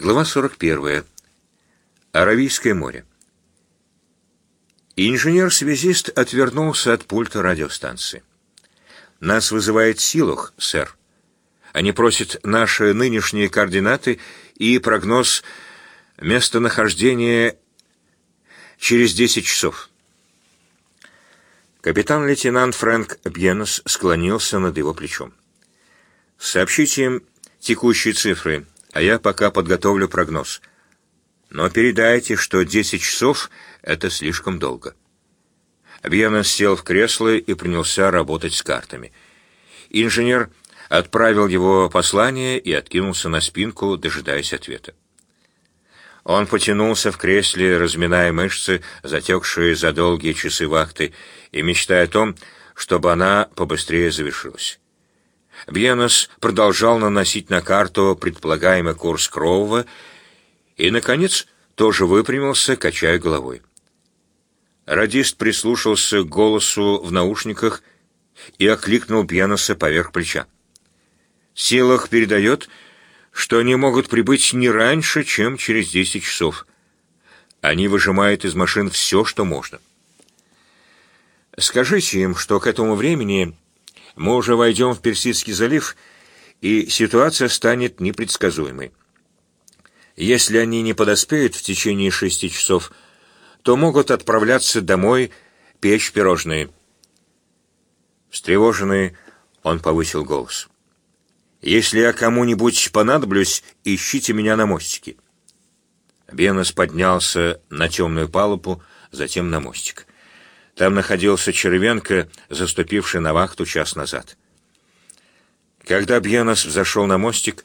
Глава 41. Аравийское море. Инженер-связист отвернулся от пульта радиостанции. «Нас вызывает Силух, сэр. Они просят наши нынешние координаты и прогноз местонахождения через 10 часов». Капитан-лейтенант Фрэнк Бьенос склонился над его плечом. «Сообщите им текущие цифры, а я пока подготовлю прогноз. Но передайте, что 10 часов — это слишком долго». Бьенос сел в кресло и принялся работать с картами. Инженер отправил его послание и откинулся на спинку, дожидаясь ответа. Он потянулся в кресле, разминая мышцы, затекшие за долгие часы вахты, и мечтая о том, чтобы она побыстрее завершилась. Бьенос продолжал наносить на карту предполагаемый курс Кроува и, наконец, тоже выпрямился, качая головой. Радист прислушался к голосу в наушниках и окликнул Бьеноса поверх плеча. «Силах передает...» что они могут прибыть не раньше, чем через 10 часов. Они выжимают из машин все, что можно. Скажите им, что к этому времени мы уже войдем в Персидский залив, и ситуация станет непредсказуемой. Если они не подоспеют в течение шести часов, то могут отправляться домой печь пирожные. Встревоженный, он повысил голос. Если я кому-нибудь понадоблюсь, ищите меня на мостике. Бенос поднялся на темную палубу, затем на мостик. Там находился Червенко, заступивший на вахту час назад. Когда Бьенос взошел на мостик,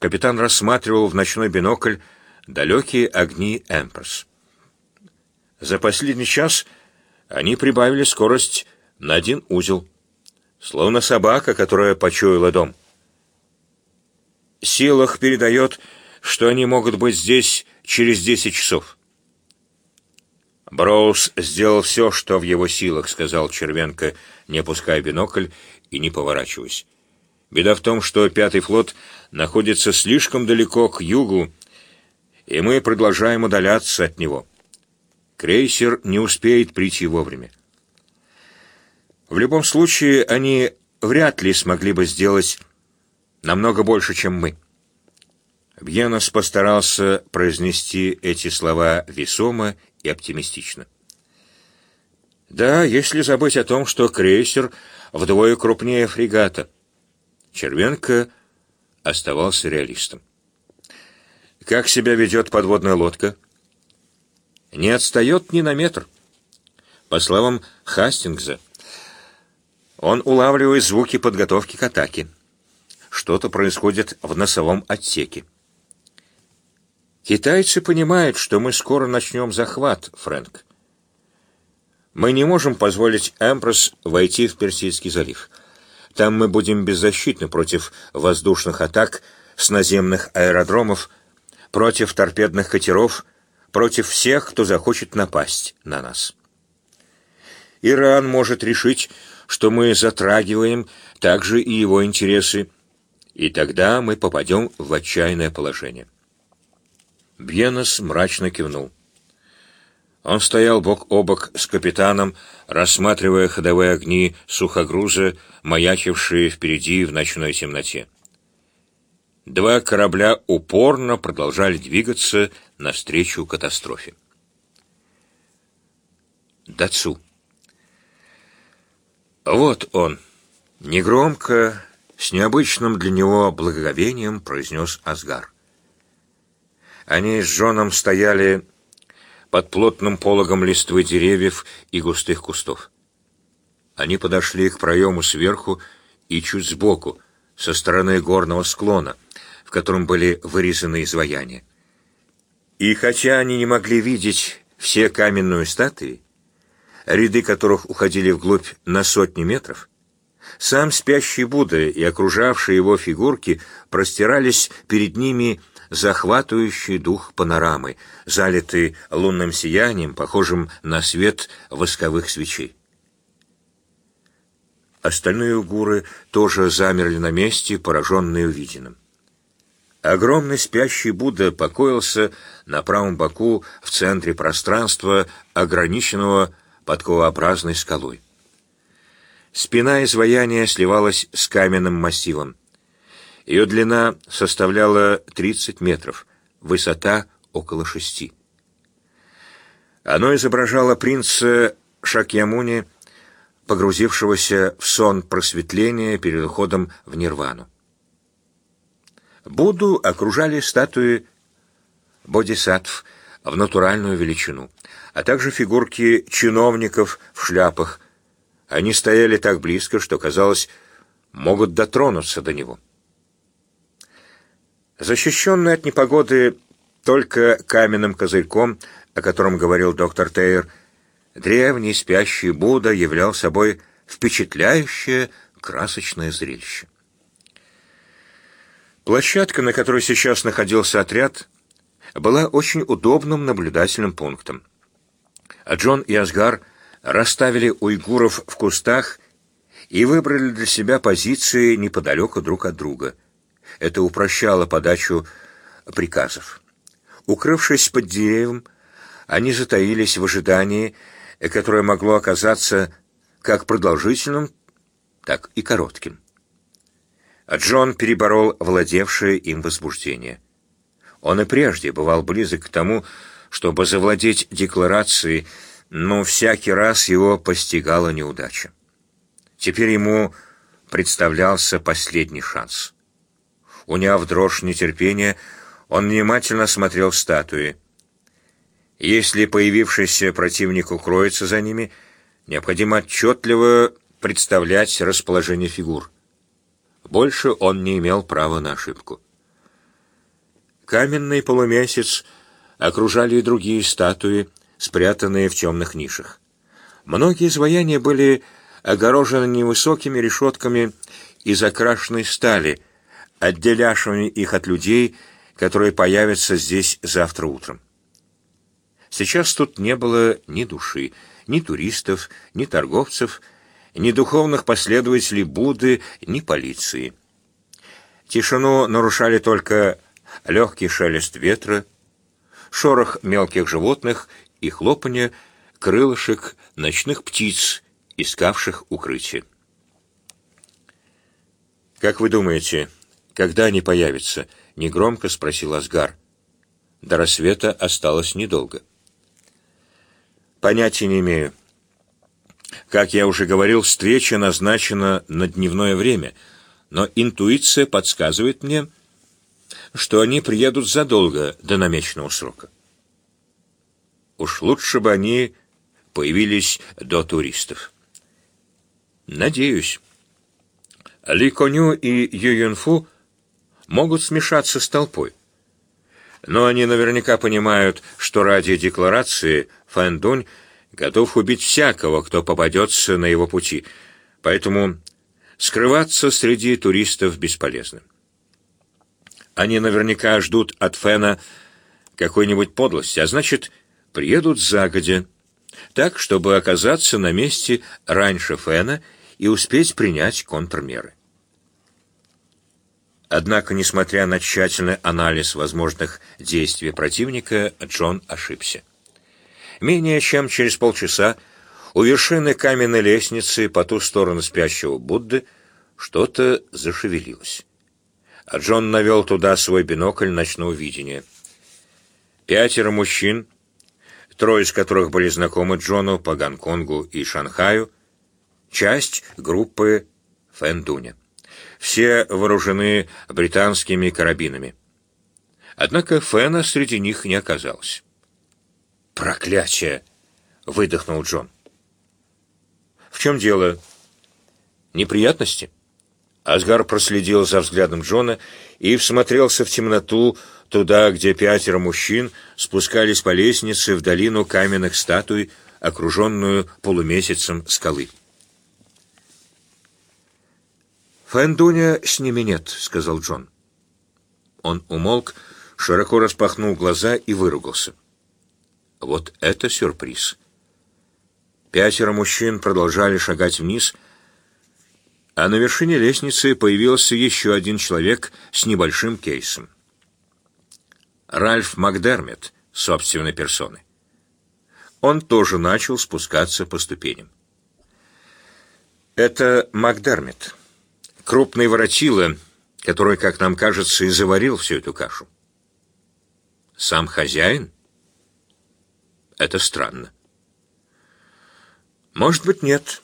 капитан рассматривал в ночной бинокль далекие огни Эмперс. За последний час они прибавили скорость на один узел, словно собака, которая почуяла дом. Силах передает, что они могут быть здесь через десять часов. Броуз сделал все, что в его силах, сказал Червенко, не опуская бинокль и не поворачиваясь. Беда в том, что пятый флот находится слишком далеко к югу, и мы продолжаем удаляться от него. Крейсер не успеет прийти вовремя. В любом случае, они вряд ли смогли бы сделать намного больше, чем мы. Бьенос постарался произнести эти слова весомо и оптимистично. Да, если забыть о том, что крейсер вдвое крупнее фрегата. Червенко оставался реалистом. Как себя ведет подводная лодка? Не отстает ни на метр. По словам Хастингза, он улавливает звуки подготовки к атаке. Что-то происходит в носовом отсеке. Китайцы понимают, что мы скоро начнем захват, Фрэнк. Мы не можем позволить Эмпрос войти в Персидский залив. Там мы будем беззащитны против воздушных атак с наземных аэродромов, против торпедных катеров, против всех, кто захочет напасть на нас. Иран может решить, что мы затрагиваем также и его интересы, и тогда мы попадем в отчаянное положение. Бьенос мрачно кивнул. Он стоял бок о бок с капитаном, рассматривая ходовые огни сухогруза, маячившие впереди в ночной темноте. Два корабля упорно продолжали двигаться навстречу катастрофе. Дацу. Вот он, негромко, с необычным для него благоговением произнес Асгар. Они с Джоном стояли под плотным пологом листвы деревьев и густых кустов. Они подошли к проему сверху и чуть сбоку, со стороны горного склона, в котором были вырезаны изваяния. И хотя они не могли видеть все каменные статуи, ряды которых уходили вглубь на сотни метров, сам спящий Будда и окружавшие его фигурки простирались перед ними захватывающий дух панорамы, залитый лунным сиянием, похожим на свет восковых свечей. Остальные угуры тоже замерли на месте, пораженные увиденным. Огромный спящий Будда покоился на правом боку в центре пространства, ограниченного подковообразной скалой. Спина изваяния сливалась с каменным массивом. Ее длина составляла 30 метров, высота около шести. Оно изображало принца Шакьямуни, погрузившегося в сон просветления перед уходом в нирвану. Будду окружали статуи бодисаттв в натуральную величину, а также фигурки чиновников в шляпах. Они стояли так близко, что, казалось, могут дотронуться до него. Защищенный от непогоды только каменным козырьком, о котором говорил доктор Тейер, древний спящий Будда являл собой впечатляющее красочное зрелище. Площадка, на которой сейчас находился отряд, была очень удобным наблюдательным пунктом. А Джон и Асгар расставили уйгуров в кустах и выбрали для себя позиции неподалеку друг от друга. Это упрощало подачу приказов. Укрывшись под деревом, они затаились в ожидании, которое могло оказаться как продолжительным, так и коротким а Джон переборол владевшее им возбуждение. Он и прежде бывал близок к тому, чтобы завладеть декларацией, но всякий раз его постигала неудача. Теперь ему представлялся последний шанс. Уняв дрожь нетерпения, он внимательно смотрел статуи. Если появившийся противник укроется за ними, необходимо отчетливо представлять расположение фигур. Больше он не имел права на ошибку. Каменный полумесяц окружали и другие статуи, спрятанные в темных нишах. Многие изваяния были огорожены невысокими решетками из окрашенной стали, отделявшими их от людей, которые появятся здесь завтра утром. Сейчас тут не было ни души, ни туристов, ни торговцев, ни духовных последователей Будды, ни полиции. Тишину нарушали только легкий шелест ветра, шорох мелких животных и хлопанье крылышек ночных птиц, искавших укрытие. «Как вы думаете, когда они появятся?» — негромко спросил Асгар. До рассвета осталось недолго. «Понятия не имею. Как я уже говорил, встреча назначена на дневное время, но интуиция подсказывает мне, что они приедут задолго до намеченного срока. Уж лучше бы они появились до туристов. Надеюсь. Ли Коню и Ю Юнфу могут смешаться с толпой. Но они наверняка понимают, что ради декларации Фэндунь готов убить всякого, кто попадется на его пути, поэтому скрываться среди туристов бесполезно. Они наверняка ждут от Фена какой-нибудь подлости, а значит, приедут загодя, так, чтобы оказаться на месте раньше Фена и успеть принять контрмеры. Однако, несмотря на тщательный анализ возможных действий противника, Джон ошибся. Менее чем через полчаса у вершины каменной лестницы по ту сторону спящего Будды что-то зашевелилось. А Джон навел туда свой бинокль ночного видения. Пятеро мужчин, трое из которых были знакомы Джону по Гонконгу и Шанхаю, часть группы Фэндуня. Все вооружены британскими карабинами. Однако Фэна среди них не оказалось. «Проклятие!» — выдохнул Джон. «В чем дело? Неприятности?» Асгар проследил за взглядом Джона и всмотрелся в темноту, туда, где пятеро мужчин спускались по лестнице в долину каменных статуй, окруженную полумесяцем скалы. «Фэндуня с ними нет», — сказал Джон. Он умолк, широко распахнул глаза и выругался. Вот это сюрприз. Пятеро мужчин продолжали шагать вниз, а на вершине лестницы появился еще один человек с небольшим кейсом. Ральф Макдермит собственной персоной. Он тоже начал спускаться по ступеням. Это Макдермит, крупный воротила, который, как нам кажется, и заварил всю эту кашу. Сам хозяин? Это странно. Может быть, нет.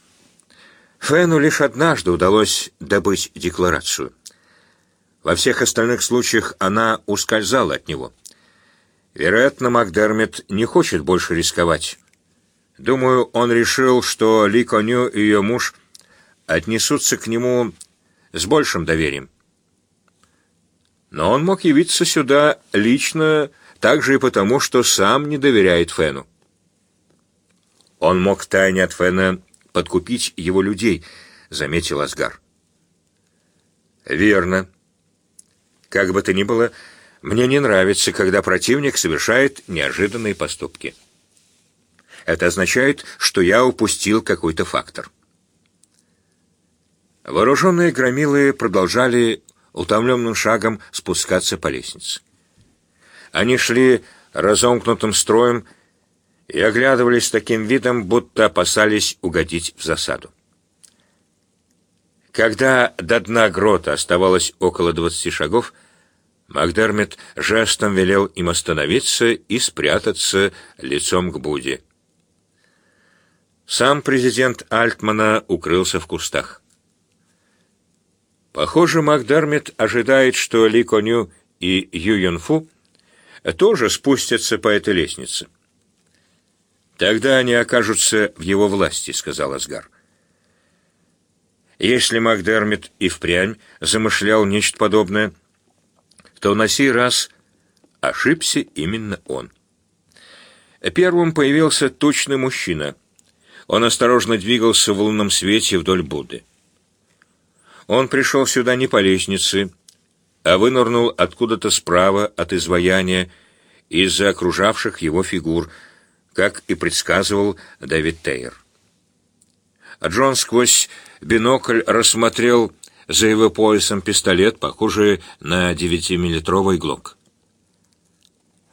Фену лишь однажды удалось добыть декларацию. Во всех остальных случаях она ускользала от него. Вероятно, Макдермит не хочет больше рисковать. Думаю, он решил, что Ли Коню и ее муж отнесутся к нему с большим доверием. Но он мог явиться сюда лично также и потому, что сам не доверяет Фену. Он мог тайне от Фена подкупить его людей, заметил Асгар. Верно. Как бы то ни было, мне не нравится, когда противник совершает неожиданные поступки. Это означает, что я упустил какой-то фактор. Вооруженные громилы продолжали утомленным шагом спускаться по лестнице. Они шли разомкнутым строем и оглядывались таким видом, будто опасались угодить в засаду. Когда до дна грота оставалось около двадцати шагов, Макдермит жестом велел им остановиться и спрятаться лицом к Буде. Сам президент Альтмана укрылся в кустах. Похоже, Макдермит ожидает, что Ли Коню и Ю Юнфу тоже спустятся по этой лестнице. Тогда они окажутся в его власти, сказал Асгар. Если Макдермит и впрямь замышлял нечто подобное, то на сей раз ошибся именно он. Первым появился точный мужчина. Он осторожно двигался в лунном свете вдоль Будды. Он пришел сюда не по лестнице, а вынырнул откуда-то справа от изваяния из-за окружавших его фигур, как и предсказывал Дэвид Тейер. А Джон сквозь бинокль рассмотрел за его поясом пистолет, похожий на девятимиллитровый глок.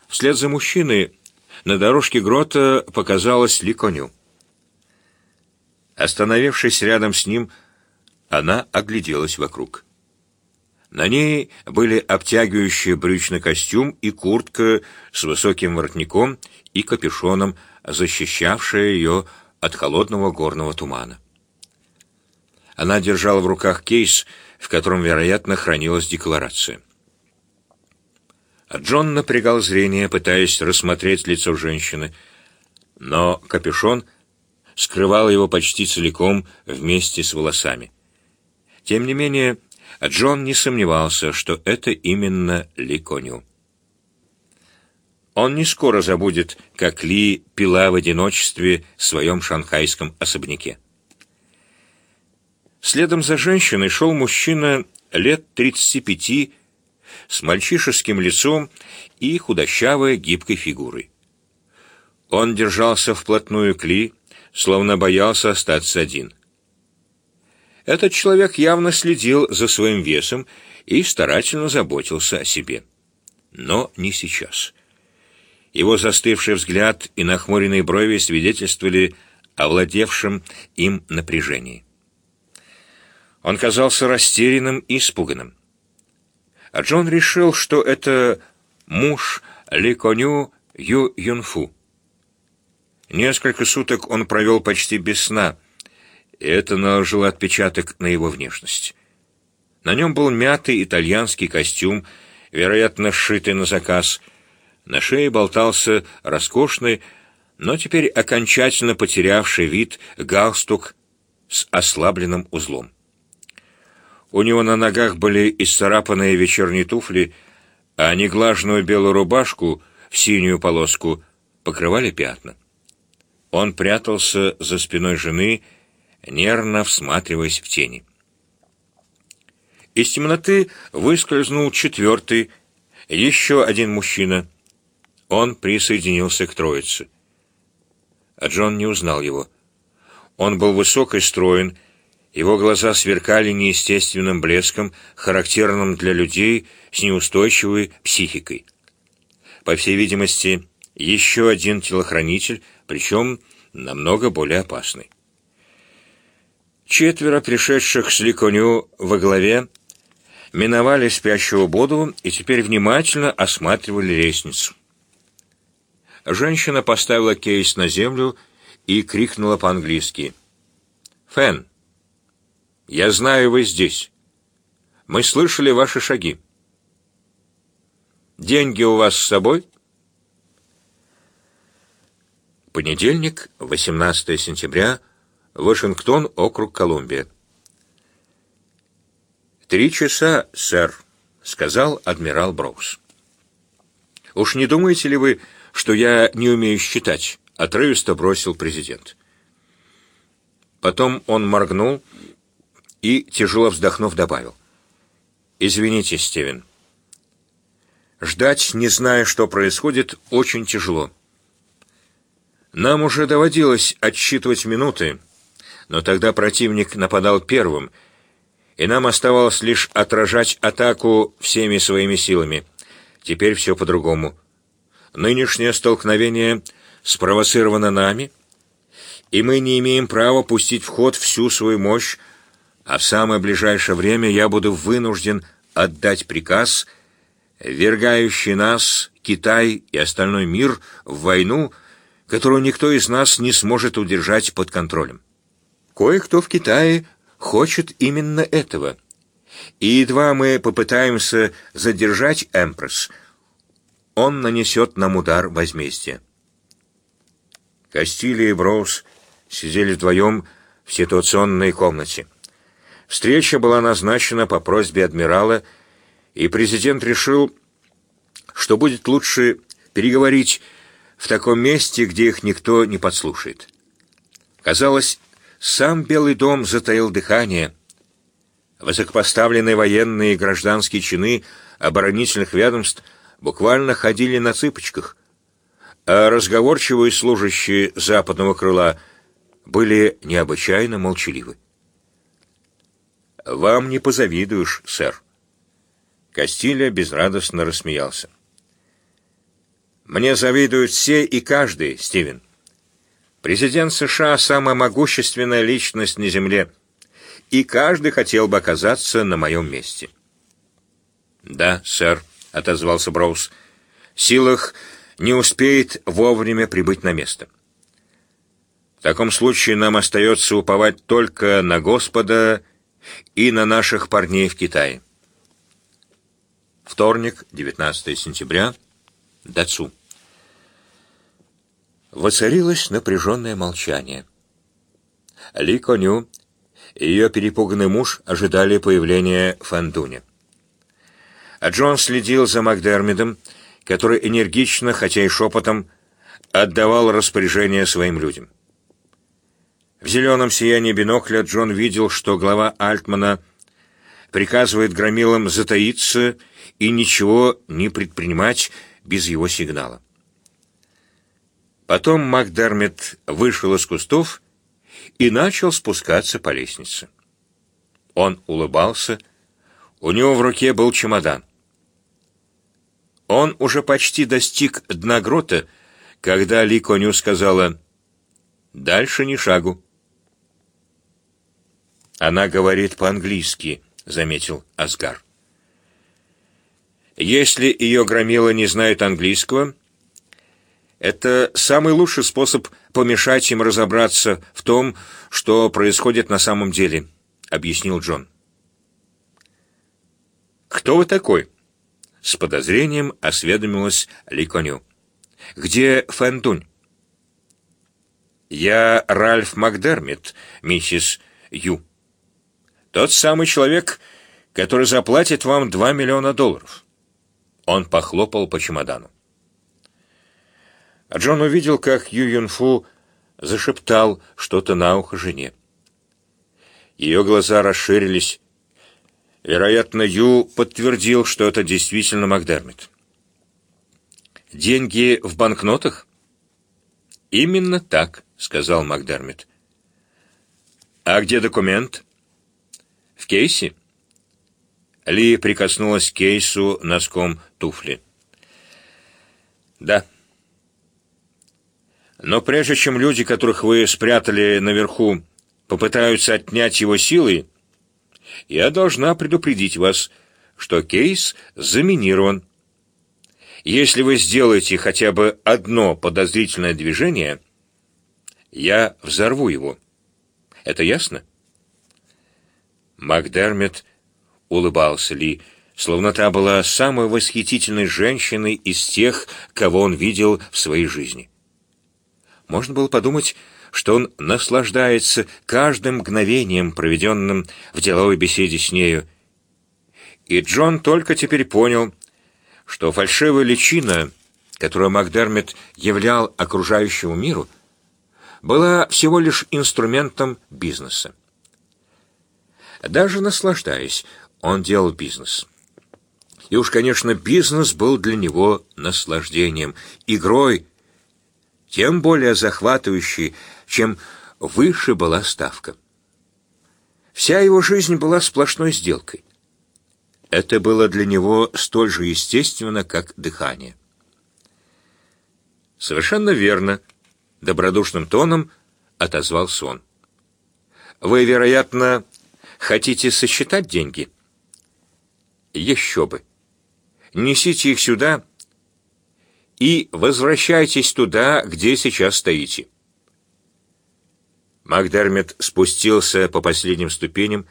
Вслед за мужчиной на дорожке грота показалась Ликоню. Остановившись рядом с ним, она огляделась вокруг. На ней были обтягивающий брючный костюм и куртка с высоким воротником и капюшоном, защищавшая ее от холодного горного тумана. Она держала в руках кейс, в котором, вероятно, хранилась декларация. Джон напрягал зрение, пытаясь рассмотреть лицо женщины, но капюшон скрывал его почти целиком вместе с волосами. Тем не менее, Джон не сомневался, что это именно Ли Коню. Он не скоро забудет, как Ли пила в одиночестве в своем шанхайском особняке. Следом за женщиной шел мужчина лет тридцати пяти с мальчишеским лицом и худощавой гибкой фигурой. Он держался вплотную к Ли, словно боялся остаться один. Этот человек явно следил за своим весом и старательно заботился о себе. Но не сейчас. Его застывший взгляд и нахмуренные брови свидетельствовали о владевшем им напряжении. Он казался растерянным и испуганным. А Джон решил, что это муж Ли Коню Ю Юнфу. Несколько суток он провел почти без сна, и это наложило отпечаток на его внешность. На нем был мятый итальянский костюм, вероятно, сшитый на заказ. На шее болтался роскошный, но теперь окончательно потерявший вид галстук с ослабленным узлом. У него на ногах были исцарапанные вечерние туфли, а неглаженную белую рубашку в синюю полоску покрывали пятна. Он прятался за спиной жены нервно всматриваясь в тени. Из темноты выскользнул четвертый, еще один мужчина. Он присоединился к троице. А Джон не узнал его. Он был высок и строен, его глаза сверкали неестественным блеском, характерным для людей с неустойчивой психикой. По всей видимости, еще один телохранитель, причем намного более опасный. Четверо пришедших с Ликоню во главе миновали спящего Боду и теперь внимательно осматривали лестницу. Женщина поставила кейс на землю и крикнула по-английски. «Фэн, я знаю, вы здесь. Мы слышали ваши шаги. Деньги у вас с собой?» Понедельник, 18 сентября, Вашингтон, округ Колумбия. «Три часа, сэр», — сказал адмирал Броуз. «Уж не думаете ли вы, что я не умею считать?» — отрывисто бросил президент. Потом он моргнул и, тяжело вздохнув, добавил. «Извините, Стивен. Ждать, не зная, что происходит, очень тяжело. Нам уже доводилось отсчитывать минуты, но тогда противник нападал первым, и нам оставалось лишь отражать атаку всеми своими силами. Теперь все по-другому. Нынешнее столкновение спровоцировано нами, и мы не имеем права пустить в ход всю свою мощь, а в самое ближайшее время я буду вынужден отдать приказ, вергающий нас, Китай и остальной мир, в войну, которую никто из нас не сможет удержать под контролем. Кое-кто в Китае хочет именно этого. И едва мы попытаемся задержать Эмпресс, он нанесет нам удар возмездия. Кастилия и Броуз сидели вдвоем в ситуационной комнате. Встреча была назначена по просьбе адмирала, и президент решил, что будет лучше переговорить в таком месте, где их никто не подслушает. Казалось, сам Белый дом затаил дыхание. Высокопоставленные военные и гражданские чины оборонительных ведомств буквально ходили на цыпочках, а разговорчивые служащие западного крыла были необычайно молчаливы. «Вам не позавидуешь, сэр». Кастилья безрадостно рассмеялся. «Мне завидуют все и каждый, Стивен». Президент США – самая могущественная личность на Земле, и каждый хотел бы оказаться на моем месте. «Да, сэр», — отозвался Броуз, — «силах не успеет вовремя прибыть на место. В таком случае нам остается уповать только на Господа и на наших парней в Китае». Вторник, 19 сентября, Дацу. Воцарилось напряженное молчание. Ли Коню и ее перепуганный муж ожидали появления Фандуня. А Джон следил за Макдермидом, который энергично, хотя и шепотом, отдавал распоряжение своим людям. В зеленом сиянии бинокля Джон видел, что глава Альтмана приказывает громилам затаиться и ничего не предпринимать без его сигнала. Потом Макдермит вышел из кустов и начал спускаться по лестнице. Он улыбался, у него в руке был чемодан. Он уже почти достиг дна грота, когда Ли Коню сказала «Дальше ни шагу». «Она говорит по-английски», — заметил Асгар. «Если ее громила не знает английского, это самый лучший способ помешать им разобраться в том, что происходит на самом деле, объяснил Джон. Кто вы такой? С подозрением осведомилась Ликоню. Где Фэнтунь? Я Ральф Макдермит, миссис Ю. Тот самый человек, который заплатит вам два миллиона долларов. Он похлопал по чемодану. А Джон увидел, как Ю Юнфу зашептал что-то на ухо жене. Ее глаза расширились. Вероятно, Ю подтвердил, что это действительно Макдермит. «Деньги в банкнотах?» «Именно так», — сказал Макдермит. «А где документ?» «В кейсе?» Ли прикоснулась к кейсу носком туфли. Да. Но прежде чем люди, которых вы спрятали наверху, попытаются отнять его силой, я должна предупредить вас, что кейс заминирован. Если вы сделаете хотя бы одно подозрительное движение, я взорву его. Это ясно? Макдермит улыбался Ли, словно та была самой восхитительной женщиной из тех, кого он видел в своей жизни. Можно было подумать, что он наслаждается каждым мгновением, проведенным в деловой беседе с нею. И Джон только теперь понял, что фальшивая личина, которую Макдермит являл окружающему миру, была всего лишь инструментом бизнеса. Даже наслаждаясь, он делал бизнес. И уж, конечно, бизнес был для него наслаждением, игрой, тем более захватывающей, чем выше была ставка. Вся его жизнь была сплошной сделкой. Это было для него столь же естественно, как дыхание. «Совершенно верно», — добродушным тоном отозвался он. «Вы, вероятно, хотите сосчитать деньги?» Еще бы. Несите их сюда и возвращайтесь туда, где сейчас стоите. Макдермит спустился по последним ступеням,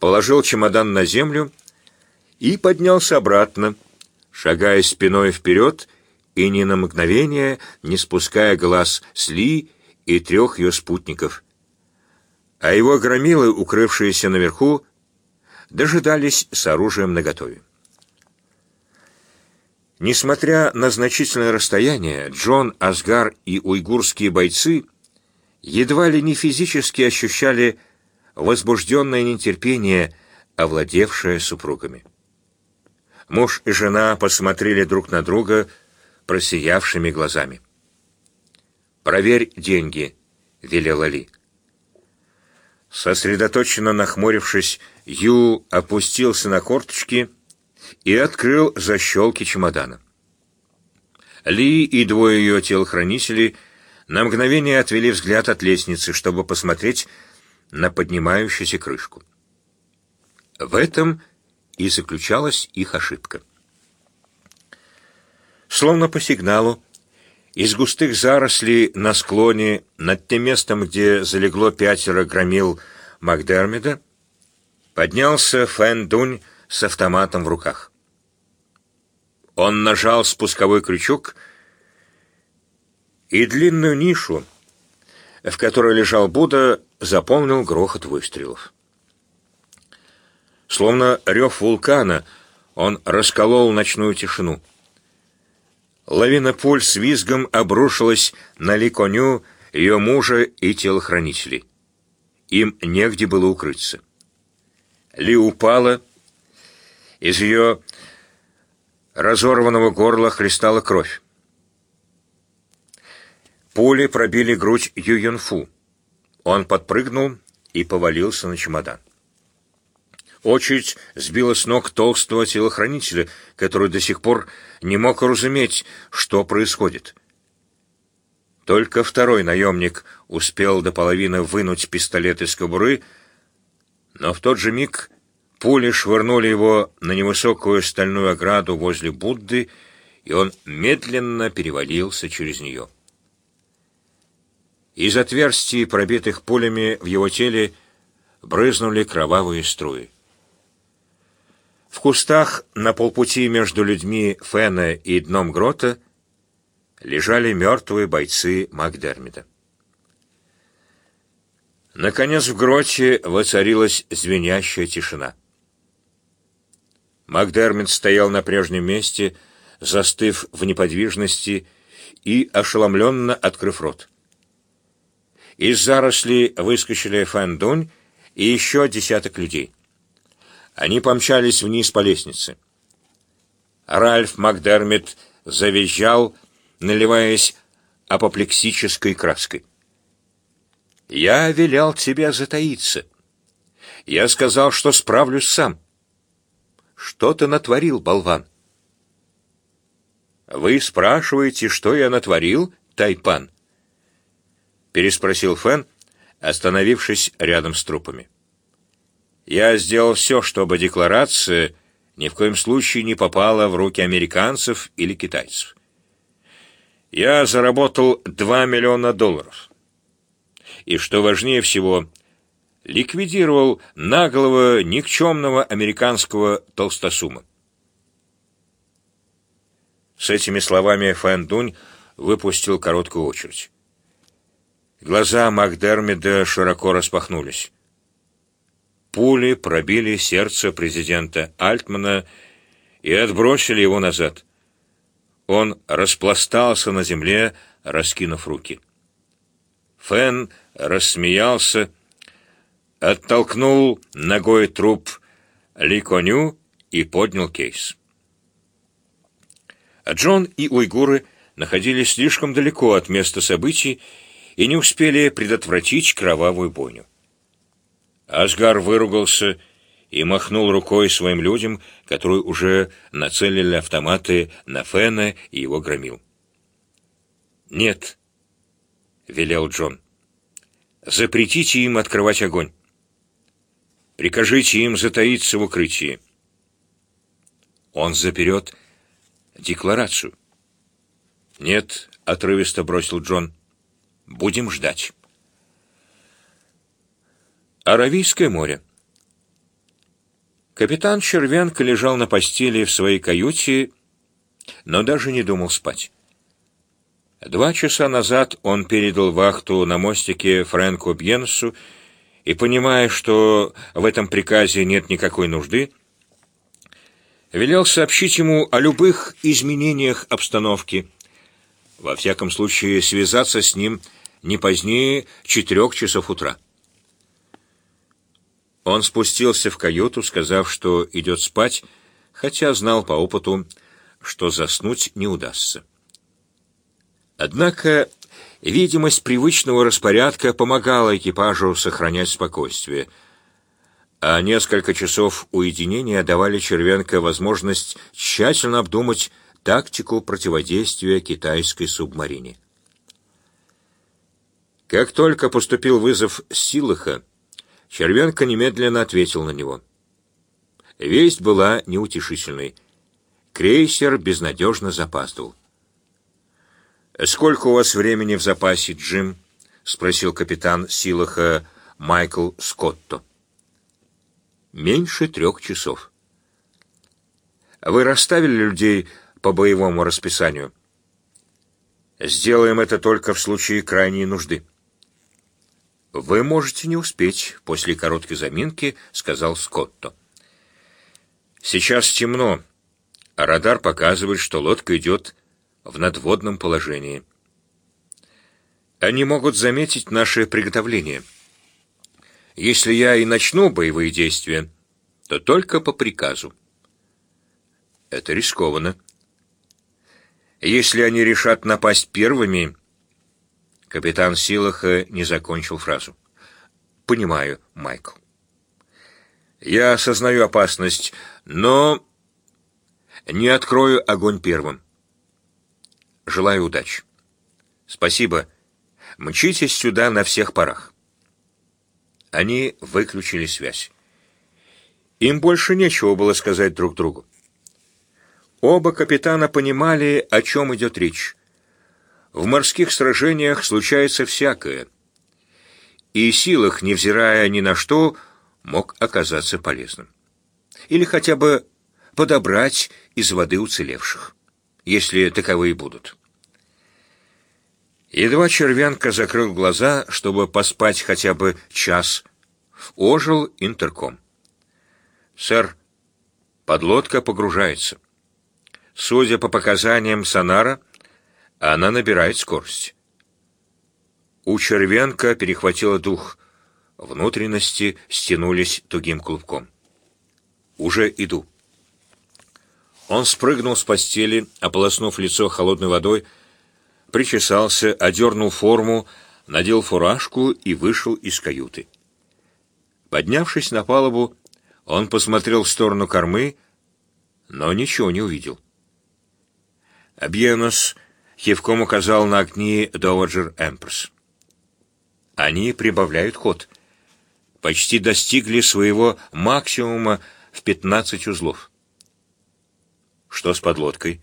положил чемодан на землю и поднялся обратно, шагая спиной вперед и ни на мгновение не спуская глаз с Ли и трех ее спутников. А его громилы, укрывшиеся наверху, дожидались с оружием наготове. Несмотря на значительное расстояние, Джон, Асгар и уйгурские бойцы едва ли не физически ощущали возбужденное нетерпение, овладевшее супругами. Муж и жена посмотрели друг на друга просиявшими глазами. «Проверь деньги», — велела Ли. Сосредоточенно нахмурившись, Ю опустился на корточки и открыл защелки чемодана. Ли и двое ее телохранителей на мгновение отвели взгляд от лестницы, чтобы посмотреть на поднимающуюся крышку. В этом и заключалась их ошибка. Словно по сигналу, из густых зарослей на склоне, над тем местом, где залегло пятеро громил Макдермида, поднялся Фэн Дунь с автоматом в руках. Он нажал спусковой крючок, и длинную нишу, в которой лежал Будда, заполнил грохот выстрелов. Словно рев вулкана, он расколол ночную тишину. Лавина пуль с визгом обрушилась на Ликоню, ее мужа и телохранителей. Им негде было укрыться. Ли упала, из ее разорванного горла хлестала кровь. Пули пробили грудь Ю Юнфу. Он подпрыгнул и повалился на чемодан. Очередь сбила с ног толстого телохранителя, который до сих пор не мог разуметь, что происходит. Только второй наемник успел до половины вынуть пистолет из кобуры, но в тот же миг пули швырнули его на невысокую стальную ограду возле Будды, и он медленно перевалился через нее. Из отверстий, пробитых пулями в его теле, брызнули кровавые струи. В кустах на полпути между людьми Фена и дном грота лежали мертвые бойцы Макдермида. Наконец в гроте воцарилась звенящая тишина. Макдермид стоял на прежнем месте, застыв в неподвижности и ошеломленно открыв рот. Из зарослей выскочили Фэн и еще десяток людей. Они помчались вниз по лестнице. Ральф Макдермит завизжал, наливаясь апоплексической краской. «Я велел тебе затаиться. Я сказал, что справлюсь сам. Что ты натворил, болван?» «Вы спрашиваете, что я натворил, Тайпан?» Переспросил Фэн, остановившись рядом с трупами. «Я сделал все, чтобы декларация ни в коем случае не попала в руки американцев или китайцев. Я заработал 2 миллиона долларов. И что важнее всего, ликвидировал наглого, никчемного американского толстосума. С этими словами Фэн Дунь выпустил короткую очередь. Глаза Макдермида широко распахнулись. Пули пробили сердце президента Альтмана и отбросили его назад. Он распластался на земле, раскинув руки. Фэн рассмеялся, оттолкнул ногой труп Ли Коню и поднял кейс. Джон и уйгуры находились слишком далеко от места событий и не успели предотвратить кровавую бойню. Асгар выругался и махнул рукой своим людям, которые уже нацелили автоматы на Фена и его громил. «Нет», — велел Джон, — «запретите им открывать огонь. Прикажите им затаиться в укрытии. Он заперет декларацию. Нет, отрывисто бросил Джон. Будем ждать. Аравийское море. Капитан Червенко лежал на постели в своей каюте, но даже не думал спать. Два часа назад он передал вахту на мостике Фрэнку Бьенсу и, понимая, что в этом приказе нет никакой нужды, велел сообщить ему о любых изменениях обстановки. Во всяком случае, связаться с ним не позднее четырех часов утра. Он спустился в каюту, сказав, что идет спать, хотя знал по опыту, что заснуть не удастся. Однако видимость привычного распорядка помогала экипажу сохранять спокойствие — а несколько часов уединения давали Червенко возможность тщательно обдумать тактику противодействия китайской субмарине. Как только поступил вызов Силыха, Червенко немедленно ответил на него. Весть была неутешительной. Крейсер безнадежно запаздывал. «Сколько у вас времени в запасе, Джим?» — спросил капитан Силаха Майкл Скотто меньше трех часов. Вы расставили людей по боевому расписанию? Сделаем это только в случае крайней нужды. Вы можете не успеть после короткой заминки, сказал Скотто. Сейчас темно, а радар показывает, что лодка идет в надводном положении. Они могут заметить наше приготовление. Если я и начну боевые действия, то только по приказу. Это рискованно. Если они решат напасть первыми, капитан Силаха не закончил фразу. Понимаю, Майкл. Я осознаю опасность, но не открою огонь первым. Желаю удачи. Спасибо. Мчитесь сюда на всех парах. Они выключили связь. Им больше нечего было сказать друг другу. Оба капитана понимали, о чем идет речь. В морских сражениях случается всякое, и силах, невзирая ни на что, мог оказаться полезным. Или хотя бы подобрать из воды уцелевших, если таковые будут. Едва червянка закрыл глаза, чтобы поспать хотя бы час, ожил интерком. «Сэр, подлодка погружается. Судя по показаниям сонара, она набирает скорость». У червянка перехватило дух. Внутренности стянулись тугим клубком. «Уже иду». Он спрыгнул с постели, ополоснув лицо холодной водой, причесался, одернул форму, надел фуражку и вышел из каюты. Поднявшись на палубу, он посмотрел в сторону кормы, но ничего не увидел. Бьенос кивком указал на огни Доwager Эмпресс. Они прибавляют ход. Почти достигли своего максимума в 15 узлов. Что с подлодкой?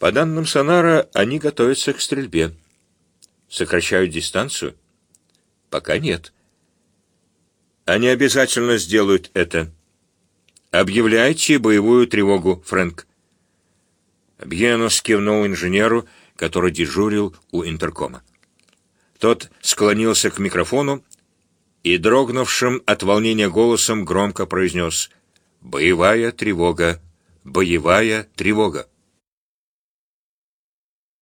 По данным сонара, они готовятся к стрельбе. Сокращают дистанцию? Пока нет. Они обязательно сделают это. Объявляйте боевую тревогу, Фрэнк. Бьенос кивнул инженеру, который дежурил у интеркома. Тот склонился к микрофону и, дрогнувшим от волнения голосом, громко произнес «Боевая тревога! Боевая тревога!»